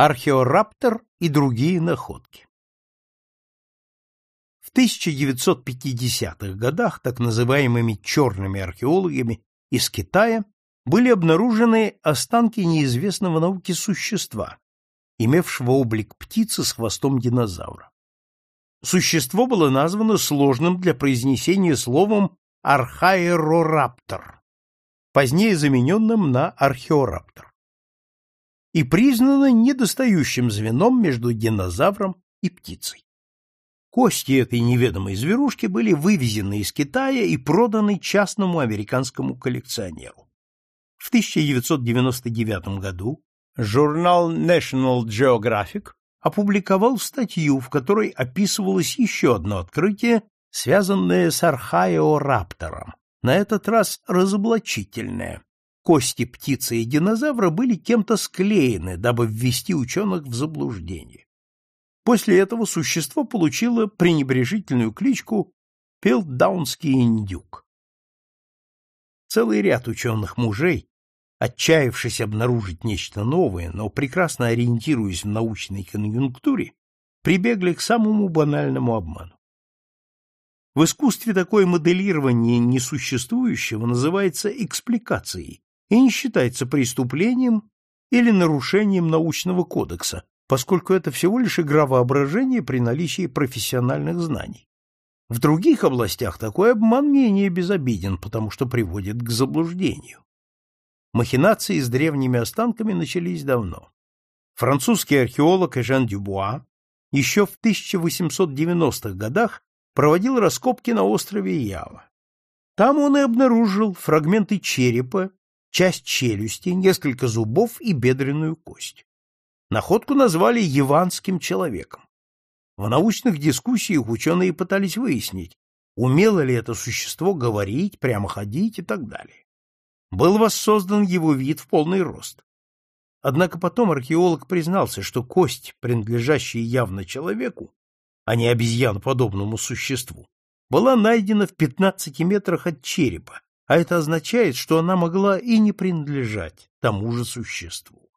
Археораптор и другие находки. В 1950-х годах так называемыми черными археологами из Китая были обнаружены останки неизвестного науке существа, имевшего облик птицы с хвостом динозавра. Существо было названо сложным для произнесения словом архаэрораптор, позднее замененным на археораптор, и признано недостающим звеном между динозавром и птицей. Кости этой неведомой зверушки были вывезены из Китая и проданы частному американскому коллекционеру. В 1999 году журнал National Geographic опубликовал статью, в которой описывалось еще одно открытие, связанное с архаеораптором, на этот раз разоблачительное. Кости птицы и динозавра были кем-то склеены, дабы ввести ученых в заблуждение. После этого существо получило пренебрежительную кличку Пилдаунский индюк. Целый ряд ученых мужей, отчаявшись обнаружить нечто новое, но прекрасно ориентируясь в научной конъюнктуре, прибегли к самому банальному обману. В искусстве такое моделирование несуществующего называется экспликацией и не считается преступлением или нарушением научного кодекса, поскольку это всего лишь игра воображения при наличии профессиональных знаний. В других областях такой обман менее безобиден, потому что приводит к заблуждению. Махинации с древними останками начались давно. Французский археолог Эжен Дюбуа еще в 1890-х годах проводил раскопки на острове Ява. Там он и обнаружил фрагменты черепа, часть челюсти, несколько зубов и бедренную кость. Находку назвали яванским человеком. В научных дискуссиях ученые пытались выяснить, умело ли это существо говорить, прямо ходить и так далее был воссоздан его вид в полный рост. Однако потом археолог признался, что кость, принадлежащая явно человеку, а не обезьяноподобному существу, была найдена в 15 метрах от черепа, а это означает, что она могла и не принадлежать тому же существу.